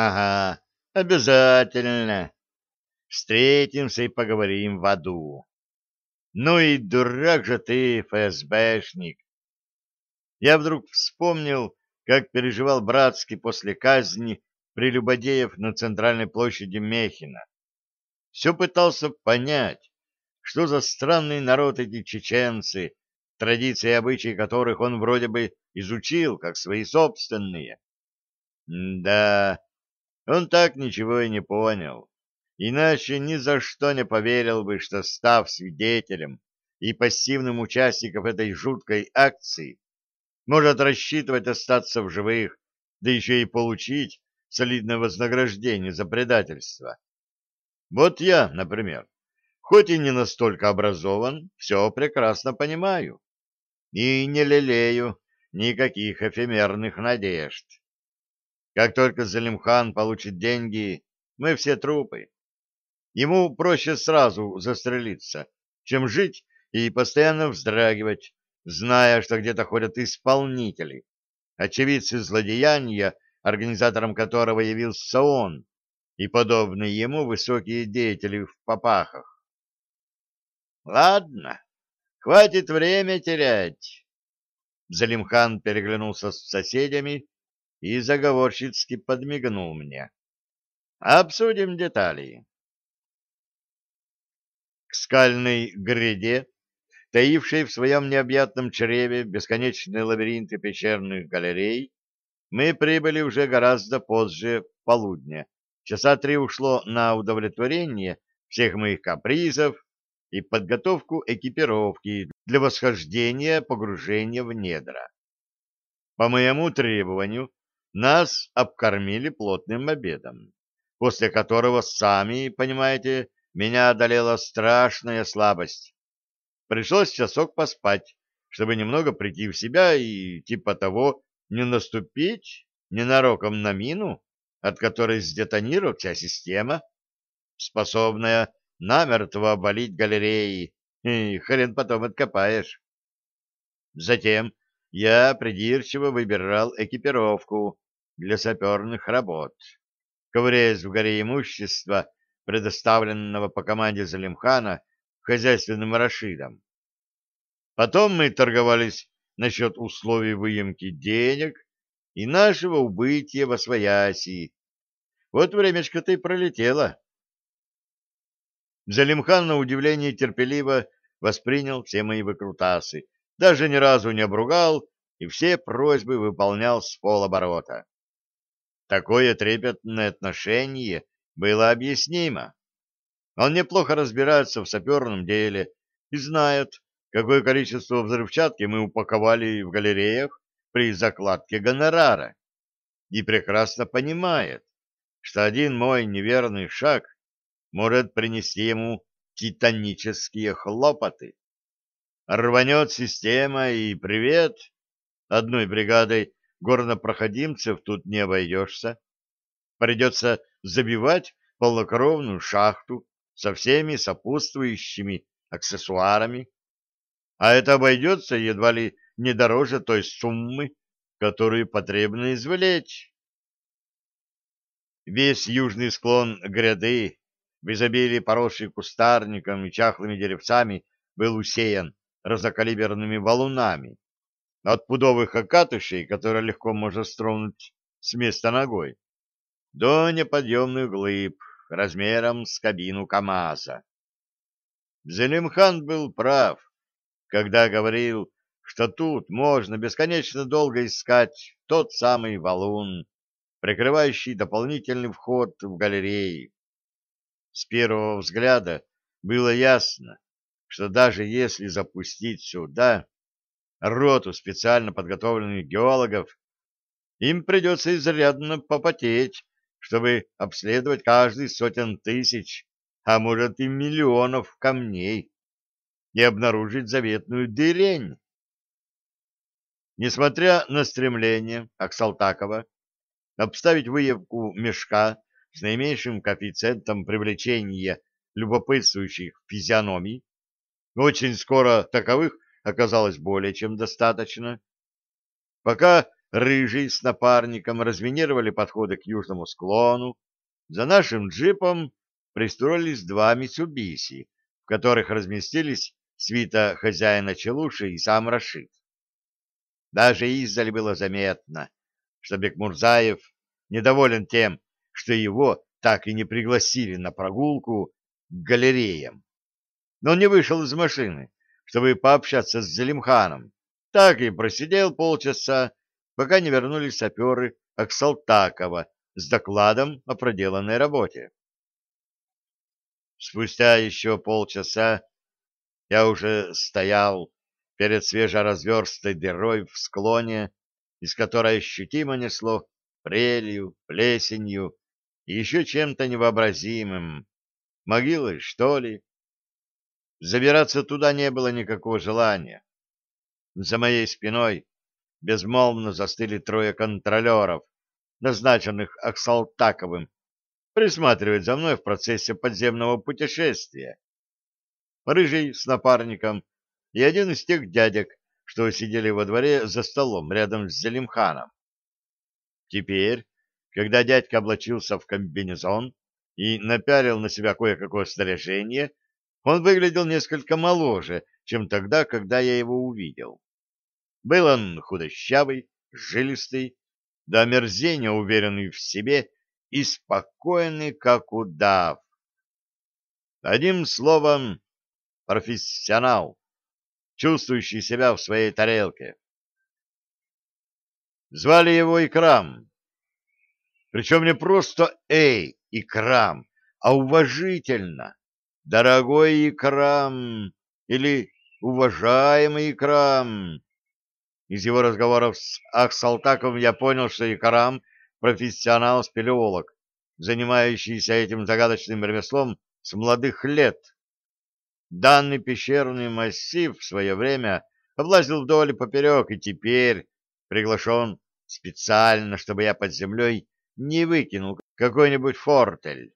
Ага, обязательно. Встретимся и поговорим в аду. Ну и дурак же ты, ФСБшник. Я вдруг вспомнил, как переживал Братский после казни прелюбодеев на центральной площади Мехина. Все пытался понять, что за странный народ эти чеченцы, традиции и обычаи которых он вроде бы изучил, как свои собственные. М да, он так ничего и не понял, иначе ни за что не поверил бы, что, став свидетелем и пассивным участником этой жуткой акции, может рассчитывать остаться в живых, да еще и получить солидное вознаграждение за предательство. Вот я, например, хоть и не настолько образован, все прекрасно понимаю и не лелею никаких эфемерных надежд. Как только Залимхан получит деньги, мы все трупы. Ему проще сразу застрелиться, чем жить и постоянно вздрагивать, зная, что где-то ходят исполнители, очевидцы злодеяния, организатором которого явился он, и подобные ему высокие деятели в попахах. Ладно, хватит время терять. Залимхан переглянулся с соседями и заговорщицки подмигнул мне. Обсудим детали. К скальной гряде, таившей в своем необъятном чреве бесконечные лабиринты пещерных галерей, мы прибыли уже гораздо позже полудня. Часа три ушло на удовлетворение всех моих капризов и подготовку экипировки для восхождения погружения в недра. По моему требованию нас обкормили плотным обедом, после которого, сами понимаете, меня одолела страшная слабость. Пришлось часок поспать, чтобы немного прийти в себя и, типа того, не наступить ненароком на мину, от которой сдетонирует вся система, способная намертво обвалить галереи, и хрен потом откопаешь. Затем я придирчиво выбирал экипировку для саперных работ, ковыряясь в горе имущества, предоставленного по команде Залимхана хозяйственным Рашидом. Потом мы торговались насчет условий выемки денег и нашего убытия во свояси. Вот времечко-то и пролетело. Залимхан, на удивление, терпеливо воспринял все мои выкрутасы, даже ни разу не обругал и все просьбы выполнял с полоборота. Такое трепетное отношение было объяснимо. Он неплохо разбирается в саперном деле и знает, какое количество взрывчатки мы упаковали в галереях при закладке гонорара, и прекрасно понимает, что один мой неверный шаг может принести ему титанические хлопоты. Рванет система и привет. Одной бригадой горнопроходимцев тут не обойдешься. Придется забивать полнокровную шахту со всеми сопутствующими аксессуарами. А это обойдется едва ли не дороже той суммы, которую потребно извлечь. Весь южный склон гряды в изобилии поросший кустарником и чахлыми деревцами, был усеян разнокалиберными валунами, от пудовых окатышей, которые легко можно стронуть с места ногой, до неподъемных глыб размером с кабину КамАЗа. Зелимхан был прав, когда говорил, что тут можно бесконечно долго искать тот самый валун, прикрывающий дополнительный вход в галереи. С первого взгляда было ясно, что даже если запустить сюда роту специально подготовленных геологов, им придется изрядно попотеть, чтобы обследовать каждый сотен тысяч, а может и миллионов камней и обнаружить заветную дырень. Несмотря на стремление Аксалтакова обставить выявку мешка с наименьшим коэффициентом привлечения любопытствующих физиономий, очень скоро таковых оказалось более чем достаточно. Пока Рыжий с напарником разминировали подходы к южному склону. За нашим джипом пристроились два Митсубиси, в которых разместились свита хозяина Челуши и сам Рашид. Даже издали было заметно, что Бекмурзаев недоволен тем, что его так и не пригласили на прогулку к галереям. Но он не вышел из машины, чтобы пообщаться с Залимханом. Так и просидел полчаса, пока не вернулись саперы Аксалтакова с докладом о проделанной работе. Спустя еще полчаса я уже стоял перед свежеразверстой дырой в склоне, из которой ощутимо несло прелью, плесенью и еще чем-то невообразимым. Могилой, что ли? Забираться туда не было никакого желания. За моей спиной безмолвно застыли трое контролеров, назначенных Аксалтаковым, присматривать за мной в процессе подземного путешествия. Рыжий с напарником и один из тех дядек, что сидели во дворе за столом рядом с Залимханом. Теперь, когда дядька облачился в комбинезон и напялил на себя кое-какое снаряжение, он выглядел несколько моложе, чем тогда, когда я его увидел. Был он худощавый, жилистый, до омерзения уверенный в себе и спокойный, как удав. Одним словом, профессионал, чувствующий себя в своей тарелке. Звали его Икрам. Причем не просто «Эй, Икрам», а уважительно. «Дорогой Икрам» или «Уважаемый Икрам». Из его разговоров с Ахсалтаковым я понял, что Икрам — профессионал-спелеолог, занимающийся этим загадочным ремеслом с молодых лет. Данный пещерный массив в свое время облазил вдоль и поперек, и теперь приглашен специально, чтобы я под землей не выкинул какой-нибудь фортель.